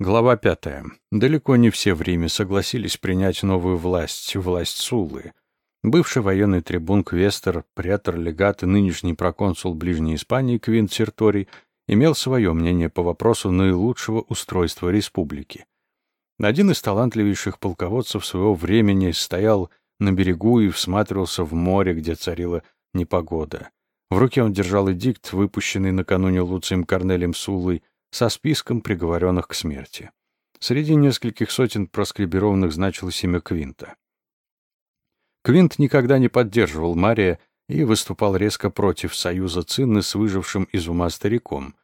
Глава пятая. Далеко не все в Риме согласились принять новую власть, власть Суллы. Бывший военный трибун Квестер, претор, легат и нынешний проконсул Ближней Испании Квинт Серторий имел свое мнение по вопросу наилучшего устройства республики. Один из талантливейших полководцев своего времени стоял на берегу и всматривался в море, где царила непогода. В руке он держал эдикт, выпущенный накануне Луцием Корнелием Суллой, со списком приговоренных к смерти. Среди нескольких сотен проскрибированных значилось имя Квинта. Квинт никогда не поддерживал Мария и выступал резко против союза Цинны с выжившим из ума стариком.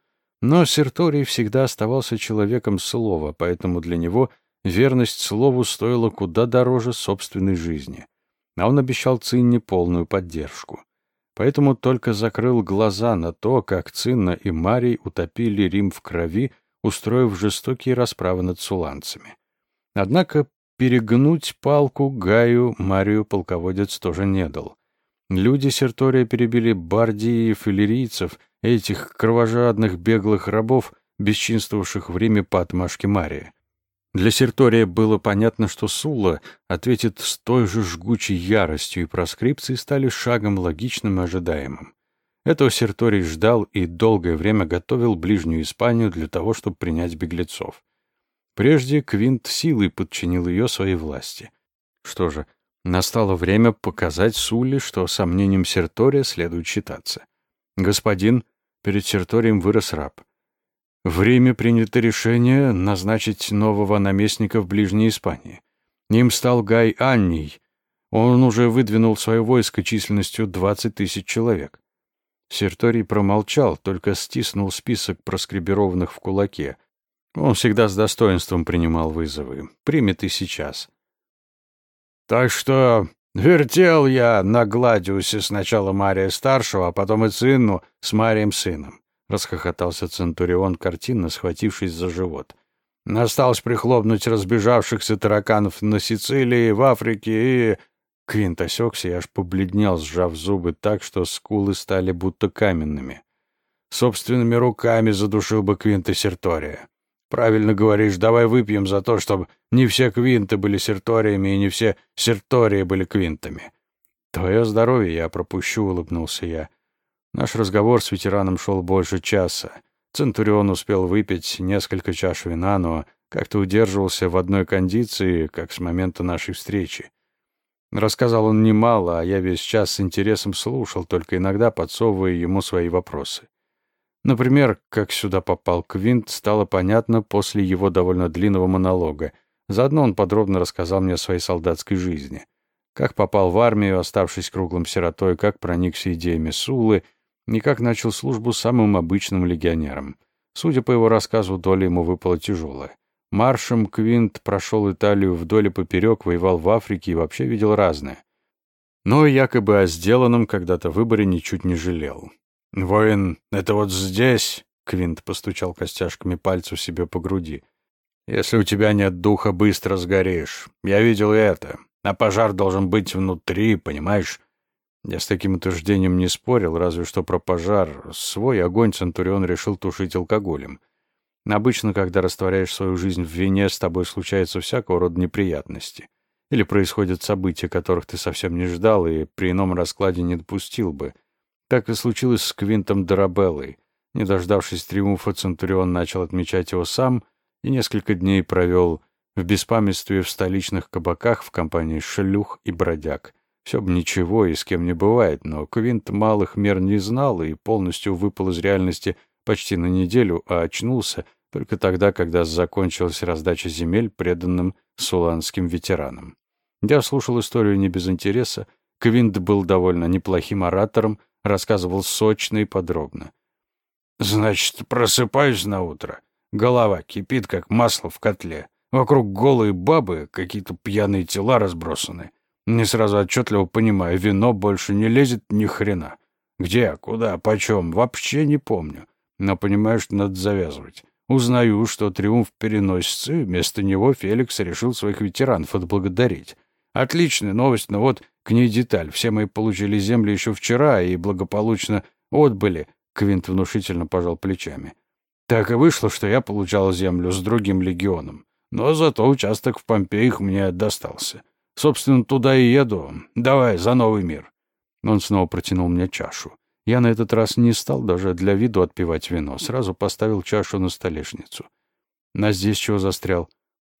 Но Серторий всегда оставался человеком слова, поэтому для него верность слову стоила куда дороже собственной жизни. А он обещал Цинне полную поддержку поэтому только закрыл глаза на то, как Цинна и Марий утопили Рим в крови, устроив жестокие расправы над суланцами. Однако перегнуть палку Гаю Марию полководец тоже не дал. Люди Сертория перебили бардиев и лирийцев, этих кровожадных беглых рабов, бесчинствовавших в Риме по отмашке Мария. Для Сертория было понятно, что Сула ответит с той же жгучей яростью, и проскрипции стали шагом логичным и ожидаемым. Этого Серторий ждал и долгое время готовил ближнюю Испанию для того, чтобы принять беглецов. Прежде Квинт силой подчинил ее своей власти. Что же, настало время показать Суле, что сомнением Сертория следует считаться. Господин, перед Серторием вырос раб. В Риме принято решение назначить нового наместника в Ближней Испании. Ним стал Гай Анний. Он уже выдвинул свое войско численностью 20 тысяч человек. Серторий промолчал, только стиснул список проскрибированных в кулаке. Он всегда с достоинством принимал вызовы. Примет и сейчас. «Так что вертел я на Гладиусе сначала Мария Старшего, а потом и Цинну с Марием Сыном. — расхохотался Центурион, картинно схватившись за живот. «Осталось прихлопнуть разбежавшихся тараканов на Сицилии, в Африке и...» Квинт осекся и аж побледнел, сжав зубы так, что скулы стали будто каменными. «Собственными руками задушил бы Квинта Сертория. Правильно говоришь, давай выпьем за то, чтобы не все Квинты были Серториями и не все Сертории были Квинтами». «Твое здоровье я пропущу», — улыбнулся я. Наш разговор с ветераном шел больше часа. Центурион успел выпить несколько чаш вина, но как-то удерживался в одной кондиции, как с момента нашей встречи. Рассказал он немало, а я весь час с интересом слушал, только иногда подсовывая ему свои вопросы. Например, как сюда попал Квинт, стало понятно после его довольно длинного монолога. Заодно он подробно рассказал мне о своей солдатской жизни. Как попал в армию, оставшись круглым сиротой, как проникся идеями Сулы — Никак начал службу самым обычным легионером. Судя по его рассказу, доля ему выпала тяжелая. Маршем Квинт прошел Италию вдоль и поперек, воевал в Африке и вообще видел разное. Но якобы о сделанном когда-то выборе ничуть не жалел. «Воин, это вот здесь!» — Квинт постучал костяшками пальцев себе по груди. «Если у тебя нет духа, быстро сгоришь. Я видел это. А пожар должен быть внутри, понимаешь? Я с таким утверждением не спорил, разве что про пожар. Свой огонь Центурион решил тушить алкоголем. Обычно, когда растворяешь свою жизнь в вине, с тобой случаются всякого рода неприятности. Или происходят события, которых ты совсем не ждал и при ином раскладе не допустил бы. Так и случилось с Квинтом Дарабеллой. Не дождавшись триумфа, Центурион начал отмечать его сам и несколько дней провел в беспамятстве в столичных кабаках в компании шлюх и бродяг. Все бы ничего, и с кем не бывает, но Квинт малых мер не знал и полностью выпал из реальности почти на неделю, а очнулся только тогда, когда закончилась раздача земель преданным суланским ветеранам. Я слушал историю не без интереса. Квинт был довольно неплохим оратором, рассказывал сочно и подробно. «Значит, просыпаюсь на утро. Голова кипит, как масло в котле. Вокруг голые бабы, какие-то пьяные тела разбросаны. Не сразу отчетливо понимаю, вино больше не лезет ни хрена. Где, куда, почем, вообще не помню. Но понимаю, что надо завязывать. Узнаю, что триумф переносится, и вместо него Феликс решил своих ветеранов отблагодарить. Отличная новость, но вот к ней деталь. Все мы получили земли еще вчера и благополучно отбыли. Квинт внушительно пожал плечами. Так и вышло, что я получал землю с другим легионом. Но зато участок в Помпеях мне достался. Собственно, туда и еду. Давай, за новый мир. Он снова протянул мне чашу. Я на этот раз не стал даже для виду отпивать вино. Сразу поставил чашу на столешницу. На здесь чего застрял?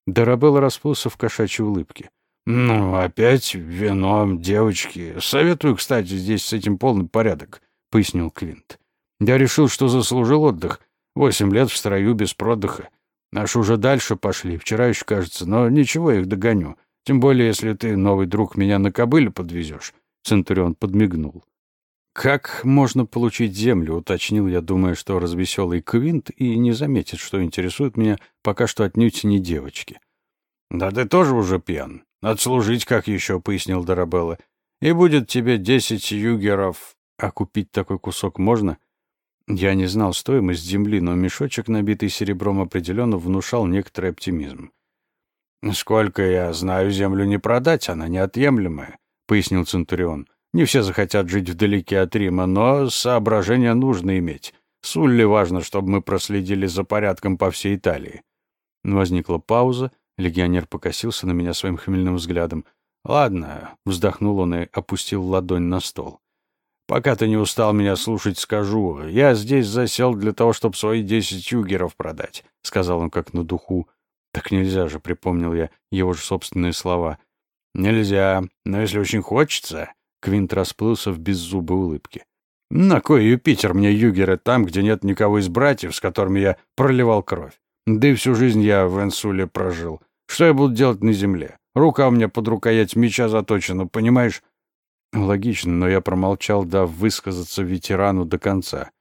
Дарабелла расплылся в кошачьей улыбке. «Ну, опять вино, девочки. Советую, кстати, здесь с этим полный порядок», — пояснил Квинт. «Я решил, что заслужил отдых. Восемь лет в строю без продыха. Наши уже дальше пошли, вчера еще, кажется, но ничего, их догоню. Тем более, если ты, новый друг, меня на кобыле подвезешь». Центурион подмигнул. «Как можно получить землю?» — уточнил я, думая, что развеселый Квинт и не заметит, что интересует меня пока что отнюдь не девочки. «Да ты тоже уже пьян. Отслужить как еще», — пояснил Дарабелла. «И будет тебе десять югеров. А купить такой кусок можно?» Я не знал стоимость земли, но мешочек, набитый серебром, определенно внушал некоторый оптимизм. «Сколько я знаю, землю не продать, она неотъемлемая», — пояснил Центурион. «Не все захотят жить вдалеке от Рима, но соображения нужно иметь. Сулли важно, чтобы мы проследили за порядком по всей Италии». Возникла пауза, Легионер покосился на меня своим хмельным взглядом. «Ладно», — вздохнул он и опустил ладонь на стол. «Пока ты не устал меня слушать, скажу. Я здесь засел для того, чтобы свои десять югеров продать», — сказал он как на духу. «Так нельзя же», — припомнил я его же собственные слова. «Нельзя, но если очень хочется...» Квинт расплылся в беззубой улыбке. «На кой Юпитер мне югеры там, где нет никого из братьев, с которыми я проливал кровь? Да и всю жизнь я в Энсуле прожил. Что я буду делать на земле? Рука у меня под рукоять меча заточена, понимаешь? Логично, но я промолчал, дав высказаться ветерану до конца.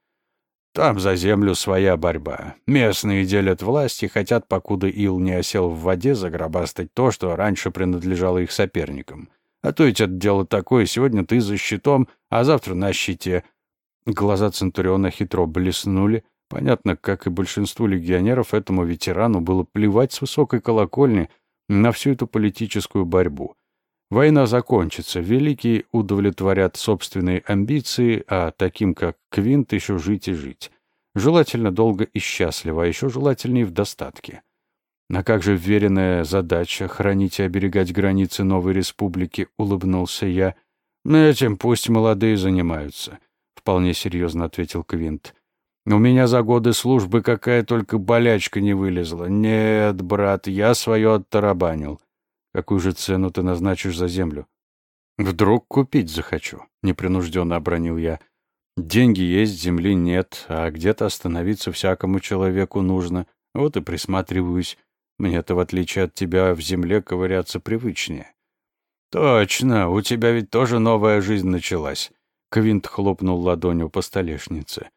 Там за землю своя борьба. Местные делят власть и хотят, покуда ил не осел в воде, загробастать то, что раньше принадлежало их соперникам. А то ведь это дело такое, сегодня ты за щитом, а завтра на щите. Глаза Центуриона хитро блеснули, Понятно, как и большинству легионеров, этому ветерану было плевать с высокой колокольни на всю эту политическую борьбу. Война закончится, великие удовлетворят собственные амбиции, а таким, как Квинт, еще жить и жить. Желательно долго и счастливо, а еще желательнее в достатке. А как же вверенная задача хранить и оберегать границы новой республики, улыбнулся я. Этим пусть молодые занимаются, вполне серьезно ответил Квинт. У меня за годы службы какая только болячка не вылезла. Нет, брат, я свое оттарабанил. Какую же цену ты назначишь за землю? Вдруг купить захочу, непринужденно обронил я. Деньги есть, земли нет, а где-то остановиться всякому человеку нужно. Вот и присматриваюсь. Мне-то, в отличие от тебя, в земле ковыряться привычнее. Точно, у тебя ведь тоже новая жизнь началась. Квинт хлопнул ладонью по столешнице.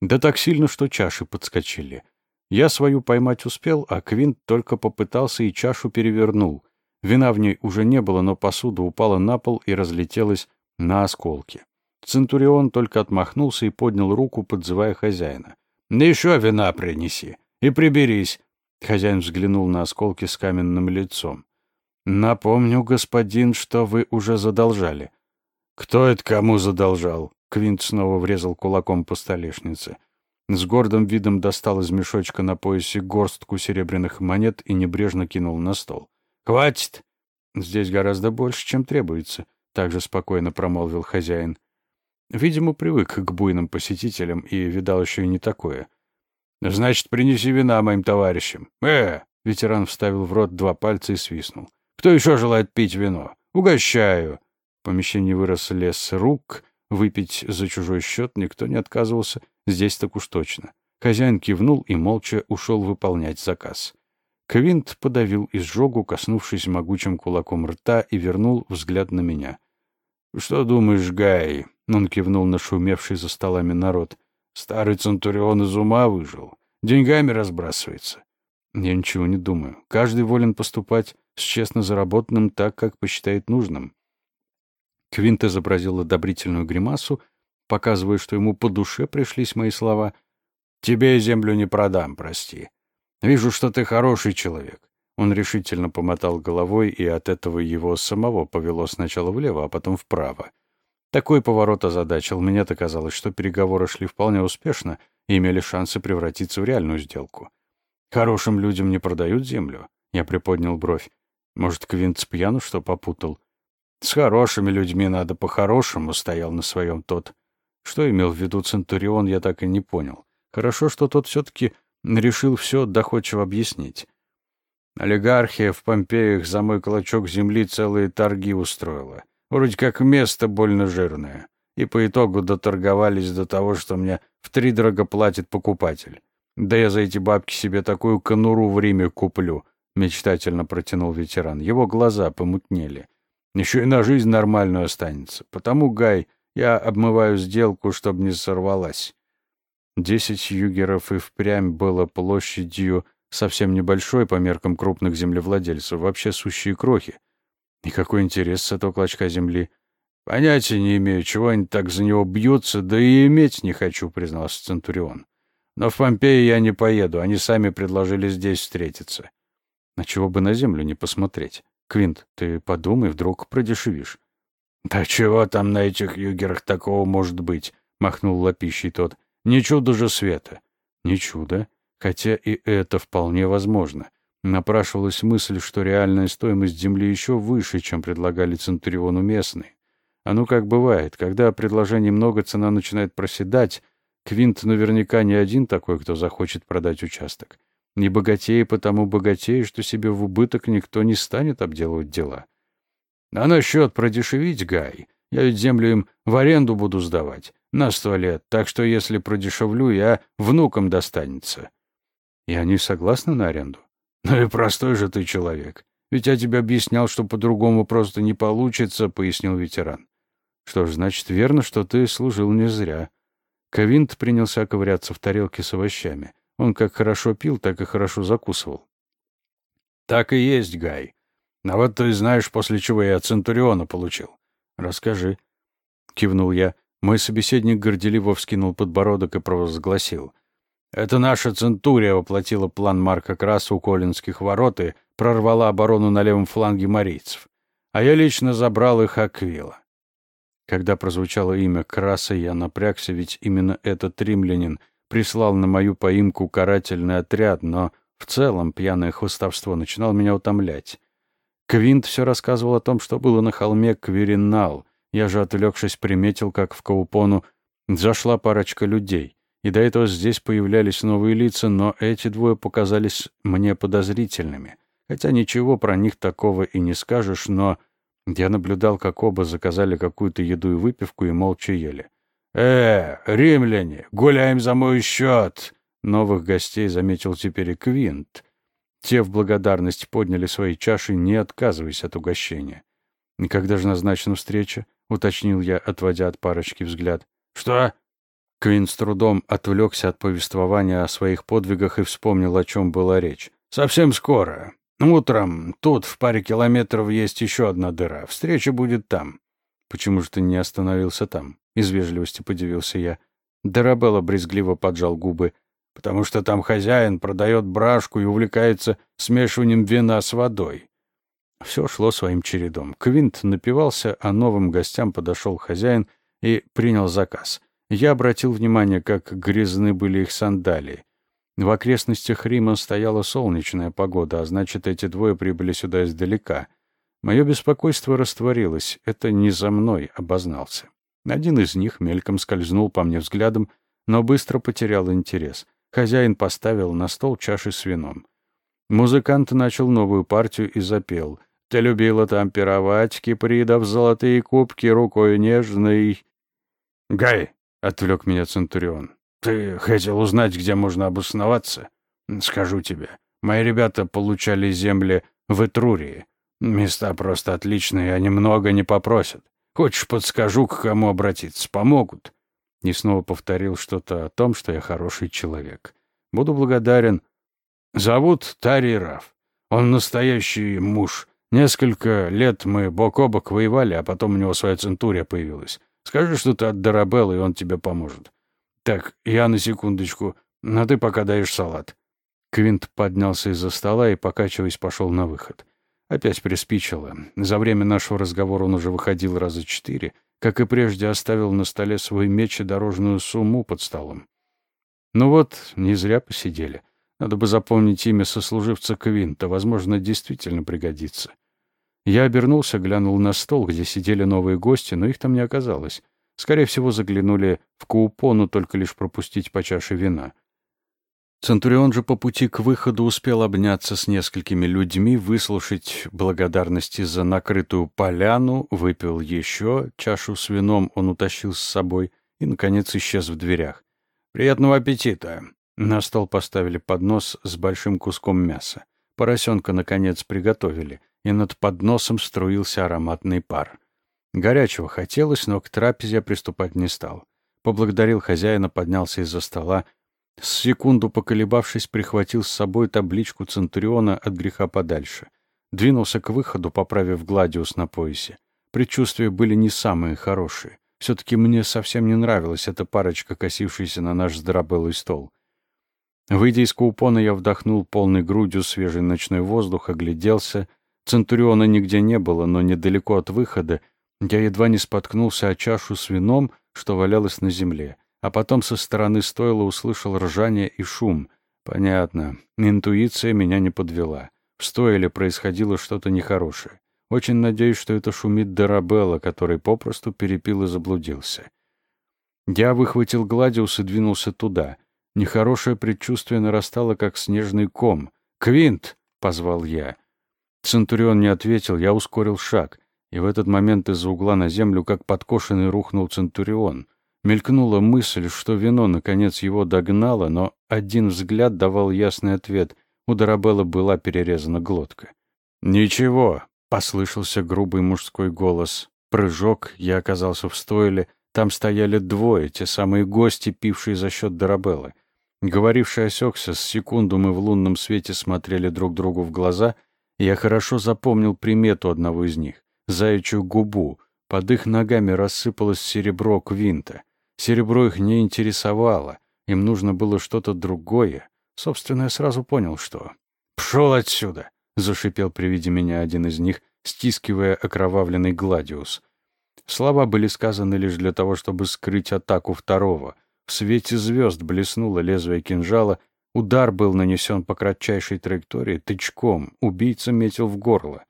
Да так сильно, что чаши подскочили. Я свою поймать успел, а Квинт только попытался и чашу перевернул. Вина в ней уже не было, но посуда упала на пол и разлетелась на осколки. Центурион только отмахнулся и поднял руку, подзывая хозяина. «Еще вина принеси и приберись!» Хозяин взглянул на осколки с каменным лицом. «Напомню, господин, что вы уже задолжали». «Кто это кому задолжал?» Квинт снова врезал кулаком по столешнице. С гордым видом достал из мешочка на поясе горстку серебряных монет и небрежно кинул на стол. «Хватит!» «Здесь гораздо больше, чем требуется», — также спокойно промолвил хозяин. Видимо, привык к буйным посетителям и видал еще и не такое. «Значит, принеси вина моим товарищам». «Э!» — ветеран вставил в рот два пальца и свистнул. «Кто еще желает пить вино? Угощаю!» В помещении вырос лес рук — Выпить за чужой счет никто не отказывался, здесь так уж точно. Хозяин кивнул и молча ушел выполнять заказ. Квинт подавил изжогу, коснувшись могучим кулаком рта, и вернул взгляд на меня. «Что думаешь, Гай?» — он кивнул на шумевший за столами народ. «Старый Центурион из ума выжил. Деньгами разбрасывается». «Я ничего не думаю. Каждый волен поступать с честно заработанным так, как посчитает нужным. Квинт изобразил одобрительную гримасу, показывая, что ему по душе пришлись мои слова. «Тебе землю не продам, прости. Вижу, что ты хороший человек». Он решительно помотал головой, и от этого его самого повело сначала влево, а потом вправо. Такой поворот озадачил. Мне-то казалось, что переговоры шли вполне успешно и имели шансы превратиться в реальную сделку. Хорошим людям не продают землю. Я приподнял бровь. Может, Квинт с пьяну что попутал? С хорошими людьми надо по-хорошему, стоял на своем тот. Что имел в виду Центурион, я так и не понял. Хорошо, что тот все-таки решил все доходчиво объяснить. Олигархия в Помпеях за мой клочок земли целые торги устроила. Вроде как место больно жирное. И по итогу доторговались до того, что мне втридорого платит покупатель. Да я за эти бабки себе такую конуру в Риме куплю, мечтательно протянул ветеран. Его глаза помутнели. Еще и на жизнь нормальную останется. Потому, Гай, я обмываю сделку, чтобы не сорвалась. Десять югеров и впрямь было площадью совсем небольшой по меркам крупных землевладельцев, вообще сущие крохи. И какой интерес с этого клочка земли? Понятия не имею, чего они так за него бьются, да и иметь не хочу, признался Центурион. Но в Помпеи я не поеду, они сами предложили здесь встретиться. На чего бы на землю не посмотреть? Квинт, ты подумай, вдруг продешевишь. Да чего там на этих югерах такого может быть? Махнул лапищей тот. Не чудо же света. Не чудо. Хотя и это вполне возможно. Напрашивалась мысль, что реальная стоимость земли еще выше, чем предлагали Центуриону местные. А ну как бывает, когда предложений много, цена начинает проседать. Квинт наверняка не один такой, кто захочет продать участок. Не богатее, потому богатее, что себе в убыток никто не станет обделывать дела. А насчет продешевить, Гай, я ведь землю им в аренду буду сдавать. На сто лет, так что если продешевлю, я внукам достанется. И они согласны на аренду? Ну и простой же ты человек. Ведь я тебе объяснял, что по-другому просто не получится, пояснил ветеран. Что ж, значит, верно, что ты служил не зря. Ковинт принялся ковыряться в тарелке с овощами. Он как хорошо пил, так и хорошо закусывал. Так и есть, Гай. А вот ты знаешь, после чего я Центуриона получил. Расскажи. Кивнул я. Мой собеседник горделиво вскинул подбородок и провозгласил. Это наша Центурия воплотила план Марка Краса у Колинских ворот и прорвала оборону на левом фланге марийцев. А я лично забрал их Аквила. Когда прозвучало имя Краса, я напрягся, ведь именно этот римлянин прислал на мою поимку карательный отряд, но в целом пьяное хвостовство начинало меня утомлять. Квинт все рассказывал о том, что было на холме Квиринал. Я же, отвлекшись, приметил, как в Каупону зашла парочка людей. И до этого здесь появлялись новые лица, но эти двое показались мне подозрительными. Хотя ничего про них такого и не скажешь, но я наблюдал, как оба заказали какую-то еду и выпивку и молча ели. «Э, римляне, гуляем за мой счет!» Новых гостей заметил теперь и Квинт. Те в благодарность подняли свои чаши, не отказываясь от угощения. «И когда же назначена встреча?» — уточнил я, отводя от парочки взгляд. «Что?» Квинт с трудом отвлекся от повествования о своих подвигах и вспомнил, о чем была речь. «Совсем скоро. Утром тут, в паре километров, есть еще одна дыра. Встреча будет там». «Почему же ты не остановился там?» Из вежливости подивился я. Дарабелла брезгливо поджал губы. «Потому что там хозяин продает брашку и увлекается смешиванием вина с водой». Все шло своим чередом. Квинт напивался, а новым гостям подошел хозяин и принял заказ. Я обратил внимание, как грязны были их сандалии. В окрестностях Рима стояла солнечная погода, а значит, эти двое прибыли сюда издалека. Мое беспокойство растворилось. Это не за мной обознался. Один из них мельком скользнул по мне взглядом, но быстро потерял интерес. Хозяин поставил на стол чаши с вином. Музыкант начал новую партию и запел. «Ты любила там пировать, кипридов, золотые кубки рукой нежной». «Гай!» — отвлек меня Центурион. «Ты хотел узнать, где можно обосноваться? Скажу тебе. Мои ребята получали земли в Этрурии. Места просто отличные, они много не попросят. Хочешь, подскажу, к кому обратиться? Помогут. И снова повторил что-то о том, что я хороший человек. Буду благодарен. Зовут Тари Раф. Он настоящий муж. Несколько лет мы бок о бок воевали, а потом у него своя центурия появилась. Скажи что-то от Дарабелла, и он тебе поможет. Так, я на секундочку, а ты пока даешь салат. Квинт поднялся из-за стола и, покачиваясь, пошел на выход. Опять приспичило. За время нашего разговора он уже выходил раза четыре. как и прежде оставил на столе свой меч и дорожную сумму под столом. Ну вот, не зря посидели. Надо бы запомнить имя сослуживца Квинта, возможно, действительно пригодится. Я обернулся, глянул на стол, где сидели новые гости, но их там не оказалось. Скорее всего, заглянули в Каупону только лишь пропустить по чаше вина. Центурион же по пути к выходу успел обняться с несколькими людьми, выслушать благодарности за накрытую поляну, выпил еще, чашу с вином он утащил с собой и, наконец, исчез в дверях. «Приятного аппетита!» На стол поставили поднос с большим куском мяса. Поросенка, наконец, приготовили, и над подносом струился ароматный пар. Горячего хотелось, но к трапезе приступать не стал. Поблагодарил хозяина, поднялся из-за стола, с секунду поколебавшись, прихватил с собой табличку Центуриона от греха подальше. Двинулся к выходу, поправив гладиус на поясе. Предчувствия были не самые хорошие. Все-таки мне совсем не нравилась эта парочка, косившаяся на наш здоровелый стол. Выйдя из купона, я вдохнул полной грудью свежий ночной воздух, огляделся. Центуриона нигде не было, но недалеко от выхода я едва не споткнулся о чашу с вином, что валялось на земле, а потом со стороны стойла услышал ржание и шум. Понятно, интуиция меня не подвела. В стойле происходило что-то нехорошее. Очень надеюсь, что это шумит Дарабелла, который попросту перепил и заблудился. Я выхватил Гладиус и двинулся туда. Нехорошее предчувствие нарастало, как снежный ком. «Квинт!» — позвал я. Центурион не ответил, я ускорил шаг, и в этот момент из-за угла на землю, как подкошенный, рухнул Центурион. Мелькнула мысль, что вино, наконец, его догнало, но один взгляд давал ясный ответ. У Дарабелла была перерезана глотка. «Ничего», Послышался грубый мужской голос. Прыжок, я оказался в стойле. Там стояли двое, те самые гости, пившие за счет Дарабеллы. Говоривший осекся, с секунду мы в лунном свете смотрели друг другу в глаза, и я хорошо запомнил примету одного из них — заячью губу. Под их ногами рассыпалось серебро квинта. Серебро их не интересовало, им нужно было что-то другое. Собственно, я сразу понял, что... «Пшел отсюда!» — зашипел при виде меня один из них, стискивая окровавленный гладиус. Слова были сказаны лишь для того, чтобы скрыть атаку второго. В свете звезд блеснуло лезвие кинжала, удар был нанесен по кратчайшей траектории, тычком, убийца метил в горло.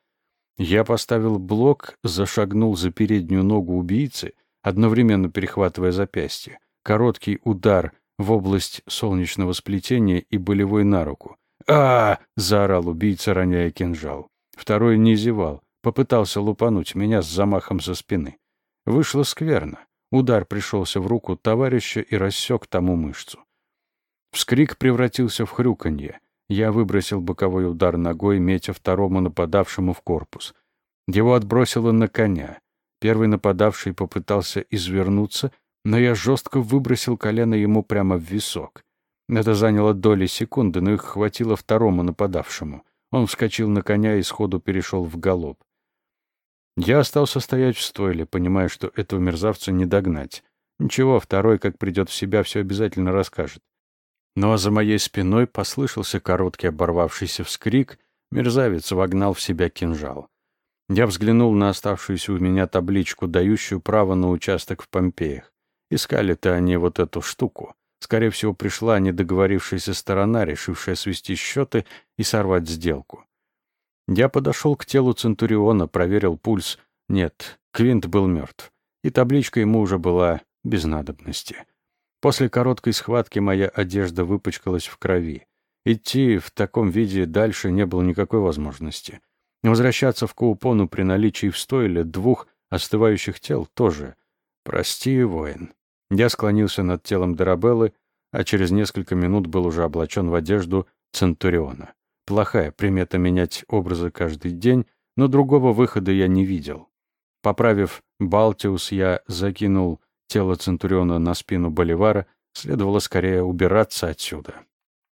Я поставил блок, зашагнул за переднюю ногу убийцы, одновременно перехватывая запястье. Короткий удар в область солнечного сплетения и болевой на руку а, заорал убийца, роняя кинжал. Второй не зевал, попытался лупануть меня с замахом со спины. Вышло скверно. Удар пришелся в руку товарища и рассек тому мышцу. Вскрик превратился в хрюканье. Я выбросил боковой удар ногой, метя второму нападавшему в корпус. Его отбросило на коня. Первый нападавший попытался извернуться, но я жестко выбросил колено ему прямо в висок. Это заняло доли секунды, но их хватило второму нападавшему. Он вскочил на коня и сходу перешел в галоп. Я остался стоять в стойле, понимая, что этого мерзавца не догнать. Ничего, второй, как придет в себя, все обязательно расскажет. Ну а за моей спиной послышался короткий оборвавшийся вскрик, мерзавец вогнал в себя кинжал. Я взглянул на оставшуюся у меня табличку, дающую право на участок в Помпеях. Искали-то они вот эту штуку. Скорее всего, пришла недоговорившаяся сторона, решившая свести счеты и сорвать сделку. Я подошел к телу Центуриона, проверил пульс. Нет, Квинт был мертв. И табличка ему уже была без надобности. После короткой схватки моя одежда выпачкалась в крови. Идти в таком виде дальше не было никакой возможности. Возвращаться в Каупону при наличии в стойле двух остывающих тел тоже. Прости, воин. Я склонился над телом Дарабеллы, а через несколько минут был уже облачен в одежду Центуриона. Плохая примета менять образы каждый день, но другого выхода я не видел. Поправив Балтиус, я закинул тело Центуриона на спину Боливара, следовало скорее убираться отсюда.